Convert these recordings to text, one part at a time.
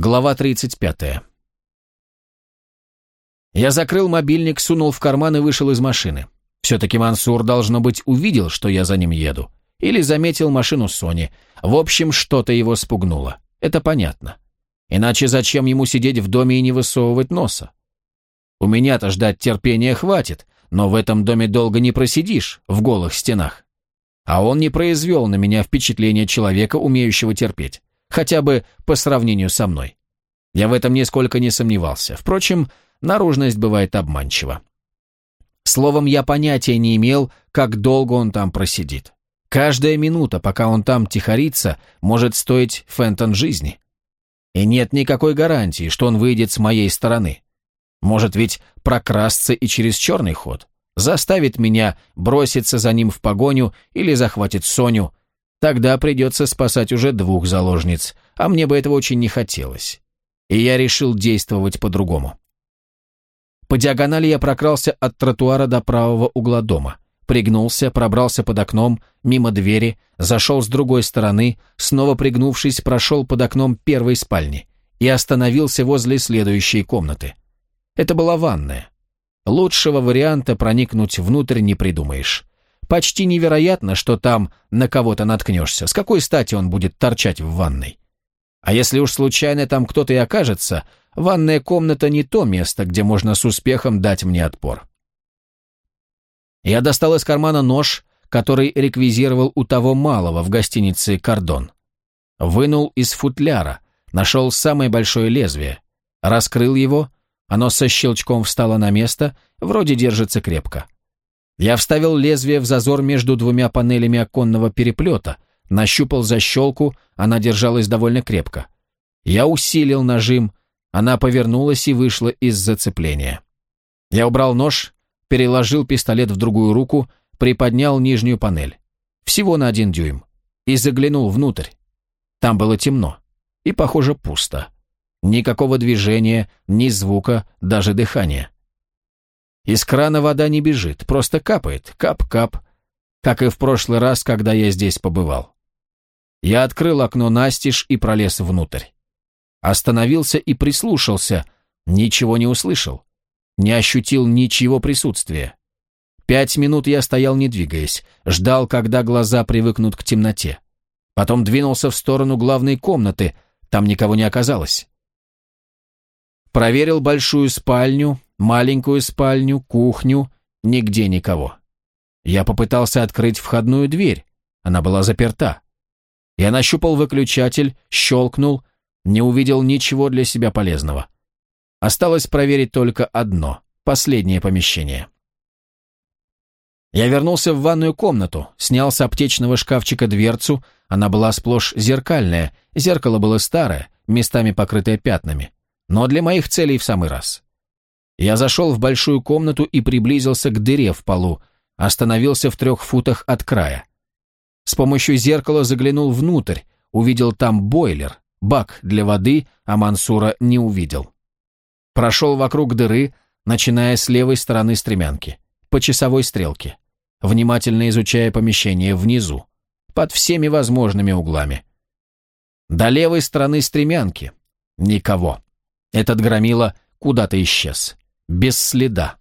Глава 35. Я закрыл мобильник, сунул в карман и вышел из машины. Все-таки Мансур, должно быть, увидел, что я за ним еду. Или заметил машину Сони. В общем, что-то его спугнуло. Это понятно. Иначе зачем ему сидеть в доме и не высовывать носа? У меня-то ждать терпения хватит, но в этом доме долго не просидишь, в голых стенах. А он не произвел на меня впечатление человека, умеющего терпеть. Хотя бы по сравнению со мной. Я в этом нисколько не сомневался. Впрочем, наружность бывает обманчива. Словом, я понятия не имел, как долго он там просидит. Каждая минута, пока он там тихорится, может стоить Фентон жизни. И нет никакой гарантии, что он выйдет с моей стороны. Может ведь прокрасться и через черный ход, заставит меня броситься за ним в погоню или захватит Соню. Тогда придется спасать уже двух заложниц, а мне бы этого очень не хотелось. И я решил действовать по-другому. По диагонали я прокрался от тротуара до правого угла дома. Пригнулся, пробрался под окном, мимо двери, зашел с другой стороны, снова пригнувшись, прошел под окном первой спальни и остановился возле следующей комнаты. Это была ванная. Лучшего варианта проникнуть внутрь не придумаешь. Почти невероятно, что там на кого-то наткнешься. С какой стати он будет торчать в ванной? А если уж случайно там кто-то и окажется, ванная комната не то место, где можно с успехом дать мне отпор. Я достал из кармана нож, который реквизировал у того малого в гостинице «Кордон». Вынул из футляра, нашел самое большое лезвие, раскрыл его, оно со щелчком встало на место, вроде держится крепко. Я вставил лезвие в зазор между двумя панелями оконного переплета, нащупал защелку, она держалась довольно крепко. Я усилил нажим, она повернулась и вышла из зацепления. Я убрал нож, переложил пистолет в другую руку, приподнял нижнюю панель. Всего на один дюйм. И заглянул внутрь. Там было темно. И, похоже, пусто. Никакого движения, ни звука, даже дыхания. Из крана вода не бежит, просто капает, кап-кап, как и в прошлый раз, когда я здесь побывал. Я открыл окно настежь и пролез внутрь. Остановился и прислушался, ничего не услышал не ощутил ничего присутствия. Пять минут я стоял, не двигаясь, ждал, когда глаза привыкнут к темноте. Потом двинулся в сторону главной комнаты, там никого не оказалось. Проверил большую спальню, маленькую спальню, кухню, нигде никого. Я попытался открыть входную дверь, она была заперта. Я нащупал выключатель, щелкнул, не увидел ничего для себя полезного. Осталось проверить только одно, последнее помещение. Я вернулся в ванную комнату, снял с аптечного шкафчика дверцу, она была сплошь зеркальная, зеркало было старое, местами покрытое пятнами, но для моих целей в самый раз. Я зашел в большую комнату и приблизился к дыре в полу, остановился в трех футах от края. С помощью зеркала заглянул внутрь, увидел там бойлер, бак для воды, а Мансура не увидел. Прошел вокруг дыры, начиная с левой стороны стремянки, по часовой стрелке, внимательно изучая помещение внизу, под всеми возможными углами. До левой стороны стремянки. Никого. Этот громила куда-то исчез. Без следа.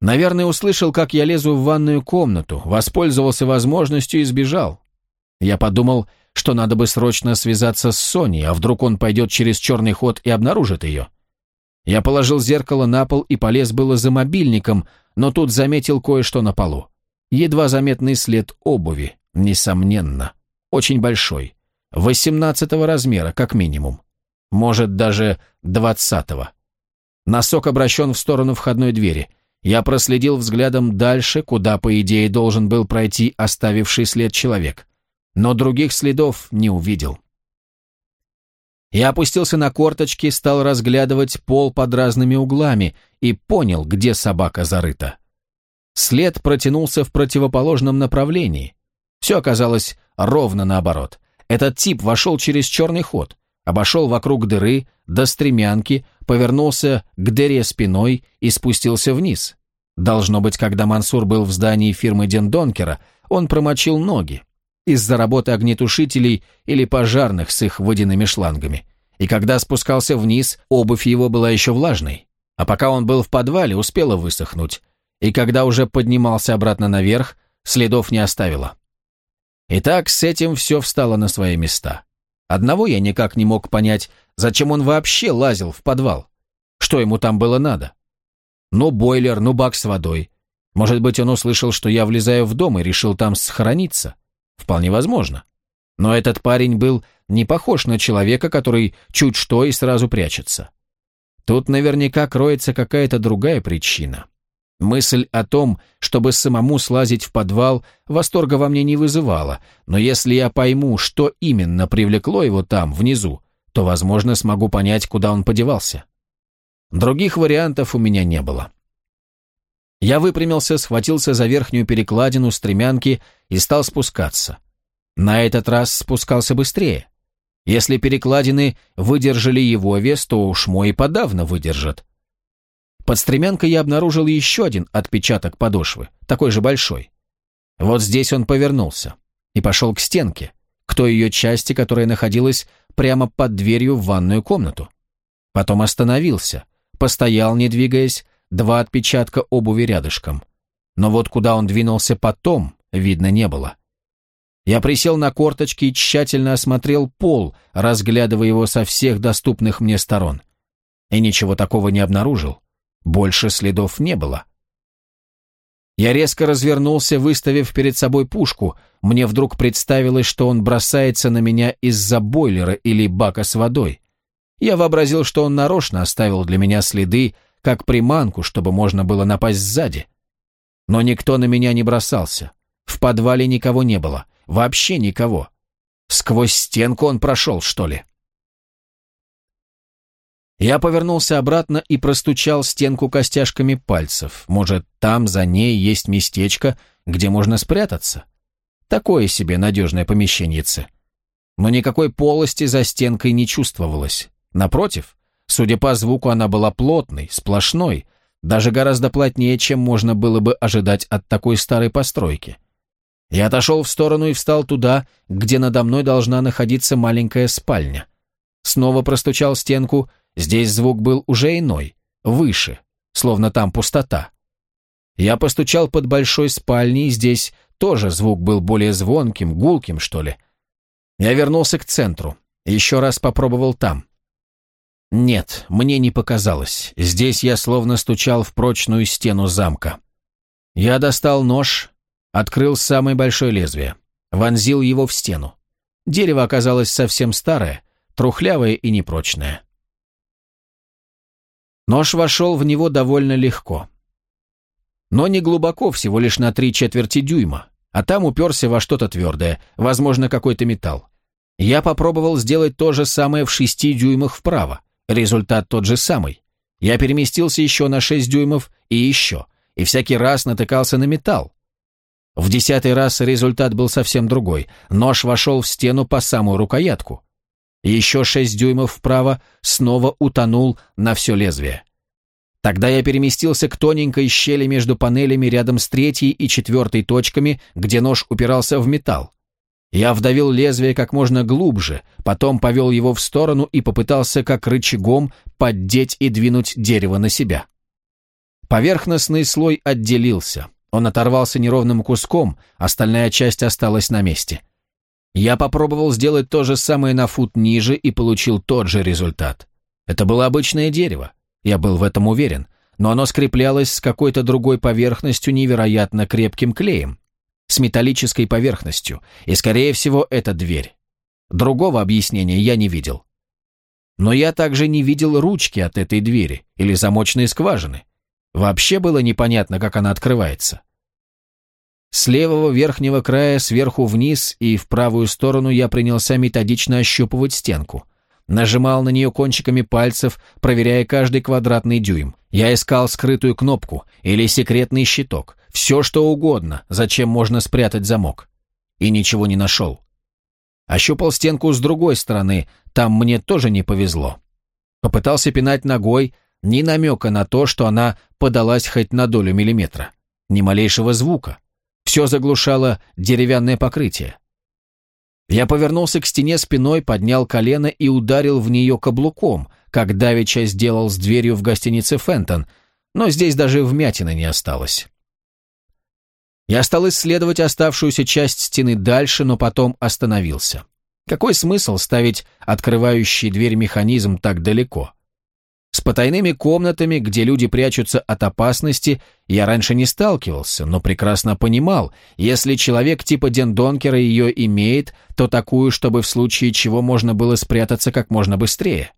Наверное, услышал, как я лезу в ванную комнату, воспользовался возможностью и сбежал. Я подумал, что надо бы срочно связаться с Соней, а вдруг он пойдет через черный ход и обнаружит ее. Я положил зеркало на пол и полез было за мобильником, но тут заметил кое-что на полу. Едва заметный след обуви, несомненно. Очень большой. Восемнадцатого размера, как минимум. Может, даже двадцатого. Носок обращен в сторону входной двери. Я проследил взглядом дальше, куда, по идее, должен был пройти оставивший след человек. Но других следов не увидел. Я опустился на корточки, стал разглядывать пол под разными углами и понял, где собака зарыта. След протянулся в противоположном направлении. Все оказалось ровно наоборот. Этот тип вошел через черный ход, обошел вокруг дыры, до стремянки, повернулся к дыре спиной и спустился вниз. Должно быть, когда Мансур был в здании фирмы Дендонкера, он промочил ноги из-за работы огнетушителей или пожарных с их водяными шлангами. И когда спускался вниз, обувь его была еще влажной. А пока он был в подвале, успела высохнуть. И когда уже поднимался обратно наверх, следов не оставила. Итак, с этим все встало на свои места. Одного я никак не мог понять, зачем он вообще лазил в подвал. Что ему там было надо? Ну, бойлер, ну, бак с водой. Может быть, он услышал, что я влезаю в дом и решил там схорониться. Вполне возможно. Но этот парень был не похож на человека, который чуть что и сразу прячется. Тут наверняка кроется какая-то другая причина. Мысль о том, чтобы самому слазить в подвал, восторга во мне не вызывала, но если я пойму, что именно привлекло его там, внизу, то, возможно, смогу понять, куда он подевался. Других вариантов у меня не было. Я выпрямился, схватился за верхнюю перекладину стремянки и стал спускаться. На этот раз спускался быстрее. Если перекладины выдержали его вес, то уж мой подавно выдержат. Под стремянкой я обнаружил еще один отпечаток подошвы, такой же большой. Вот здесь он повернулся и пошел к стенке, к той ее части, которая находилась прямо под дверью в ванную комнату. Потом остановился, постоял, не двигаясь, два отпечатка обуви рядышком. Но вот куда он двинулся потом, видно не было. Я присел на корточки и тщательно осмотрел пол, разглядывая его со всех доступных мне сторон. И ничего такого не обнаружил. Больше следов не было. Я резко развернулся, выставив перед собой пушку. Мне вдруг представилось, что он бросается на меня из-за бойлера или бака с водой. Я вообразил, что он нарочно оставил для меня следы, как приманку, чтобы можно было напасть сзади. Но никто на меня не бросался. В подвале никого не было. Вообще никого. Сквозь стенку он прошел, что ли? Я повернулся обратно и простучал стенку костяшками пальцев. Может, там за ней есть местечко, где можно спрятаться? Такое себе надежное помещеньице. Но никакой полости за стенкой не чувствовалось. Напротив, судя по звуку, она была плотной, сплошной, даже гораздо плотнее, чем можно было бы ожидать от такой старой постройки. Я отошел в сторону и встал туда, где надо мной должна находиться маленькая спальня. Снова простучал стенку Здесь звук был уже иной, выше, словно там пустота. Я постучал под большой спальней, здесь тоже звук был более звонким, гулким, что ли. Я вернулся к центру, еще раз попробовал там. Нет, мне не показалось. Здесь я словно стучал в прочную стену замка. Я достал нож, открыл самое большое лезвие, вонзил его в стену. Дерево оказалось совсем старое, трухлявое и непрочное. Нож вошел в него довольно легко. Но не глубоко, всего лишь на три четверти дюйма, а там уперся во что-то твердое, возможно, какой-то металл. Я попробовал сделать то же самое в шести дюймах вправо. Результат тот же самый. Я переместился еще на шесть дюймов и еще, и всякий раз натыкался на металл. В десятый раз результат был совсем другой. Нож вошел в стену по самую рукоятку еще шесть дюймов вправо, снова утонул на все лезвие. Тогда я переместился к тоненькой щели между панелями рядом с третьей и четвертой точками, где нож упирался в металл. Я вдавил лезвие как можно глубже, потом повел его в сторону и попытался как рычагом поддеть и двинуть дерево на себя. Поверхностный слой отделился. Он оторвался неровным куском, остальная часть осталась на месте. Я попробовал сделать то же самое на фут ниже и получил тот же результат. Это было обычное дерево, я был в этом уверен, но оно скреплялось с какой-то другой поверхностью невероятно крепким клеем, с металлической поверхностью, и, скорее всего, это дверь. Другого объяснения я не видел. Но я также не видел ручки от этой двери или замочной скважины. Вообще было непонятно, как она открывается. С левого верхнего края сверху вниз и в правую сторону я принялся методично ощупывать стенку. Нажимал на нее кончиками пальцев, проверяя каждый квадратный дюйм. Я искал скрытую кнопку или секретный щиток, все что угодно, зачем можно спрятать замок. И ничего не нашел. Ощупал стенку с другой стороны, там мне тоже не повезло. Попытался пинать ногой, ни намека на то, что она подалась хоть на долю миллиметра. Ни малейшего звука. Все заглушало деревянное покрытие. Я повернулся к стене спиной, поднял колено и ударил в нее каблуком, как Давича сделал с дверью в гостинице «Фентон», но здесь даже вмятины не осталось. Я стал исследовать оставшуюся часть стены дальше, но потом остановился. Какой смысл ставить открывающий дверь механизм так далеко? С потайными комнатами, где люди прячутся от опасности, я раньше не сталкивался, но прекрасно понимал, если человек типа Дендонкера ее имеет, то такую, чтобы в случае чего можно было спрятаться как можно быстрее.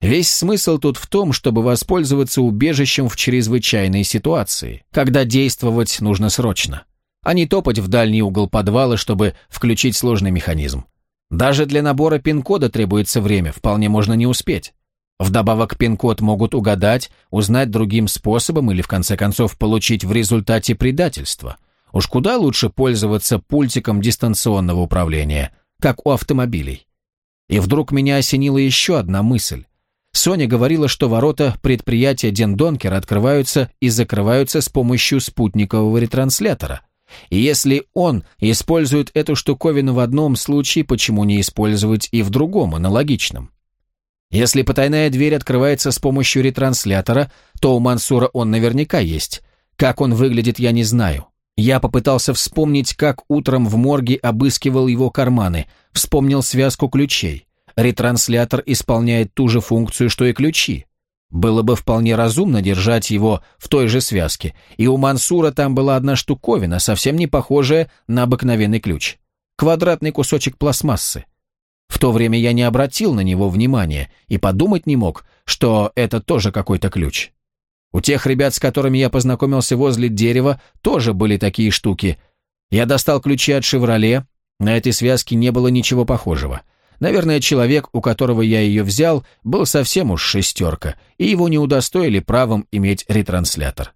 Весь смысл тут в том, чтобы воспользоваться убежищем в чрезвычайной ситуации, когда действовать нужно срочно, а не топать в дальний угол подвала, чтобы включить сложный механизм. Даже для набора пин-кода требуется время, вполне можно не успеть. Вдобавок пин-код могут угадать, узнать другим способом или в конце концов получить в результате предательства. Уж куда лучше пользоваться пультиком дистанционного управления, как у автомобилей. И вдруг меня осенила еще одна мысль. Соня говорила, что ворота предприятия Дендонкер открываются и закрываются с помощью спутникового ретранслятора. И если он использует эту штуковину в одном случае, почему не использовать и в другом, аналогичном? Если потайная дверь открывается с помощью ретранслятора, то у Мансура он наверняка есть. Как он выглядит, я не знаю. Я попытался вспомнить, как утром в морге обыскивал его карманы, вспомнил связку ключей. Ретранслятор исполняет ту же функцию, что и ключи. Было бы вполне разумно держать его в той же связке, и у Мансура там была одна штуковина, совсем не похожая на обыкновенный ключ. Квадратный кусочек пластмассы. В то время я не обратил на него внимания и подумать не мог, что это тоже какой-то ключ. У тех ребят, с которыми я познакомился возле дерева, тоже были такие штуки. Я достал ключи от «Шевроле», на этой связке не было ничего похожего. Наверное, человек, у которого я ее взял, был совсем уж шестерка, и его не удостоили правом иметь ретранслятор.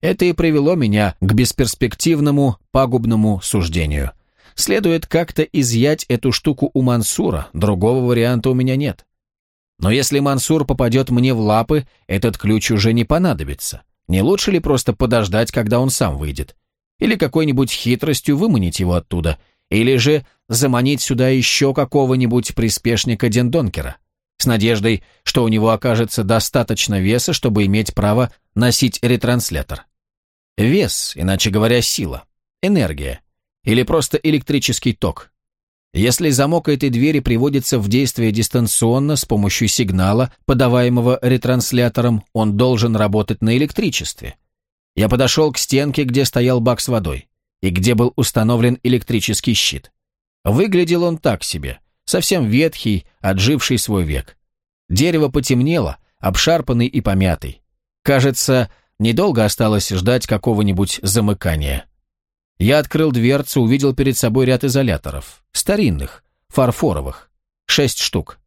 Это и привело меня к бесперспективному, пагубному суждению. Следует как-то изъять эту штуку у Мансура, другого варианта у меня нет. Но если Мансур попадет мне в лапы, этот ключ уже не понадобится. Не лучше ли просто подождать, когда он сам выйдет? Или какой-нибудь хитростью выманить его оттуда – или же заманить сюда еще какого-нибудь приспешника Дендонкера, с надеждой, что у него окажется достаточно веса, чтобы иметь право носить ретранслятор. Вес, иначе говоря, сила, энергия или просто электрический ток. Если замок этой двери приводится в действие дистанционно с помощью сигнала, подаваемого ретранслятором, он должен работать на электричестве. Я подошел к стенке, где стоял бак с водой и где был установлен электрический щит. Выглядел он так себе, совсем ветхий, отживший свой век. Дерево потемнело, обшарпанный и помятый. Кажется, недолго осталось ждать какого-нибудь замыкания. Я открыл дверцу, увидел перед собой ряд изоляторов. Старинных, фарфоровых. Шесть штук.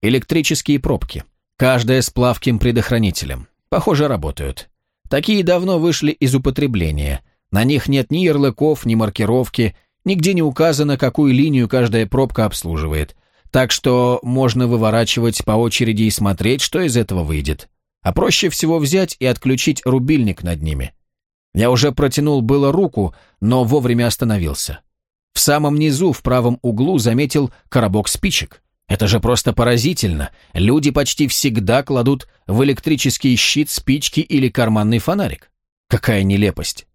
Электрические пробки. Каждая с плавким предохранителем. Похоже, работают. Такие давно вышли из употребления. На них нет ни ярлыков, ни маркировки, нигде не указано, какую линию каждая пробка обслуживает. Так что можно выворачивать по очереди и смотреть, что из этого выйдет. А проще всего взять и отключить рубильник над ними. Я уже протянул было руку, но вовремя остановился. В самом низу, в правом углу, заметил коробок спичек. Это же просто поразительно. Люди почти всегда кладут в электрический щит спички или карманный фонарик. Какая нелепость.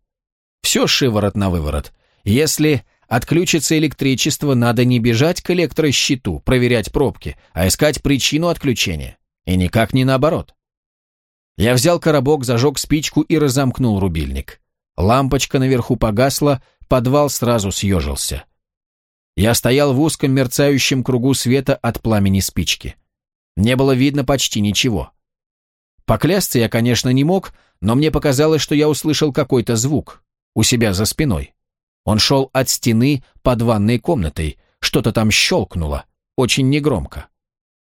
Все шиворот на выворот. Если отключится электричество, надо не бежать к электрощиту, проверять пробки, а искать причину отключения. И никак не наоборот. Я взял коробок, зажег спичку и разомкнул рубильник. Лампочка наверху погасла, подвал сразу съежился. Я стоял в узком мерцающем кругу света от пламени спички. Не было видно почти ничего. Поклясться я, конечно, не мог, но мне показалось, что я услышал какой-то звук у себя за спиной. Он шел от стены под ванной комнатой, что-то там щелкнуло, очень негромко.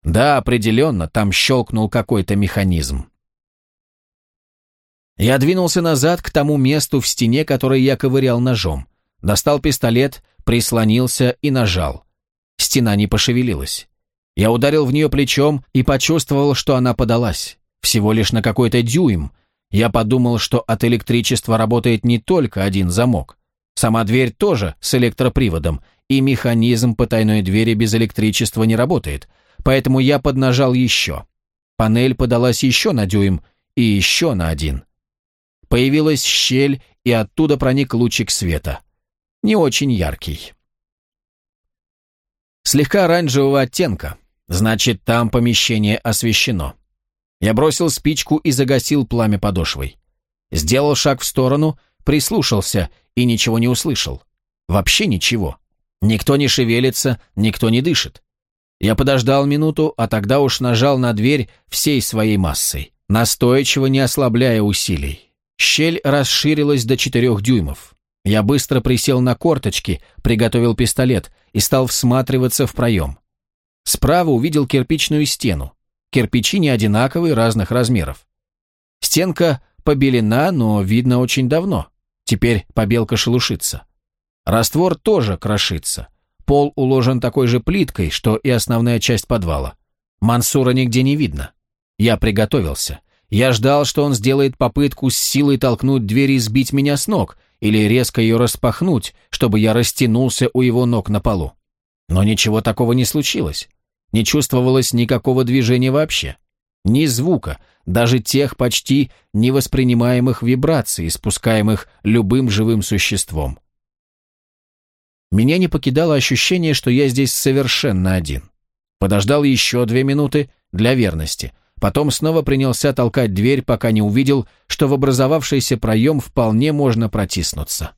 Да, определенно, там щелкнул какой-то механизм. Я двинулся назад к тому месту в стене, которое я ковырял ножом. Достал пистолет, прислонился и нажал. Стена не пошевелилась. Я ударил в нее плечом и почувствовал, что она подалась. Всего лишь на какой-то дюйм, я подумал, что от электричества работает не только один замок. Сама дверь тоже с электроприводом, и механизм потайной двери без электричества не работает, поэтому я поднажал еще. Панель подалась еще на дюйм и еще на один. Появилась щель, и оттуда проник лучик света. Не очень яркий. Слегка оранжевого оттенка, значит, там помещение освещено. Я бросил спичку и загасил пламя подошвой. Сделал шаг в сторону, прислушался и ничего не услышал. Вообще ничего. Никто не шевелится, никто не дышит. Я подождал минуту, а тогда уж нажал на дверь всей своей массой, настойчиво не ослабляя усилий. Щель расширилась до четырех дюймов. Я быстро присел на корточки, приготовил пистолет и стал всматриваться в проем. Справа увидел кирпичную стену. Кирпичи не одинаковые, разных размеров. Стенка побелена, но видно очень давно. Теперь побелка шелушится. Раствор тоже крошится. Пол уложен такой же плиткой, что и основная часть подвала. Мансура нигде не видно. Я приготовился. Я ждал, что он сделает попытку с силой толкнуть дверь и сбить меня с ног, или резко ее распахнуть, чтобы я растянулся у его ног на полу. Но ничего такого не случилось. Не чувствовалось никакого движения вообще. Ни звука, даже тех почти невоспринимаемых вибраций, спускаемых любым живым существом. Меня не покидало ощущение, что я здесь совершенно один. Подождал еще две минуты для верности. Потом снова принялся толкать дверь, пока не увидел, что в образовавшийся проем вполне можно протиснуться.